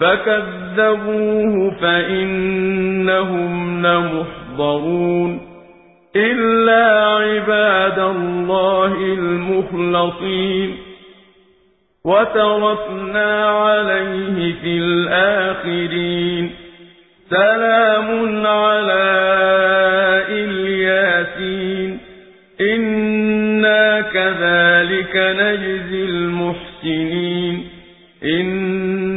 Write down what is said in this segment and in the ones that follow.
فكذبوه فإنهم لمحضرون إلا عباد الله المخلصين وتركنا عليه في الآخرين سلام على إلياسين إنا كذلك نجزي المحسنين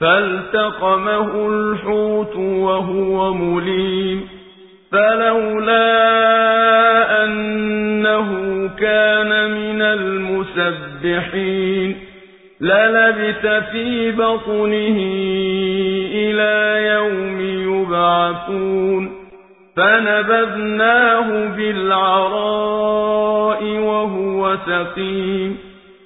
فالتقمه الحوت وهو مليم فلولا أنه كان من المسبحين للبث في بطنه إلى يوم يبعثون فنبذناه بالعراء وهو سقيم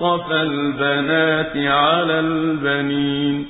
أصطفى البنات على البنين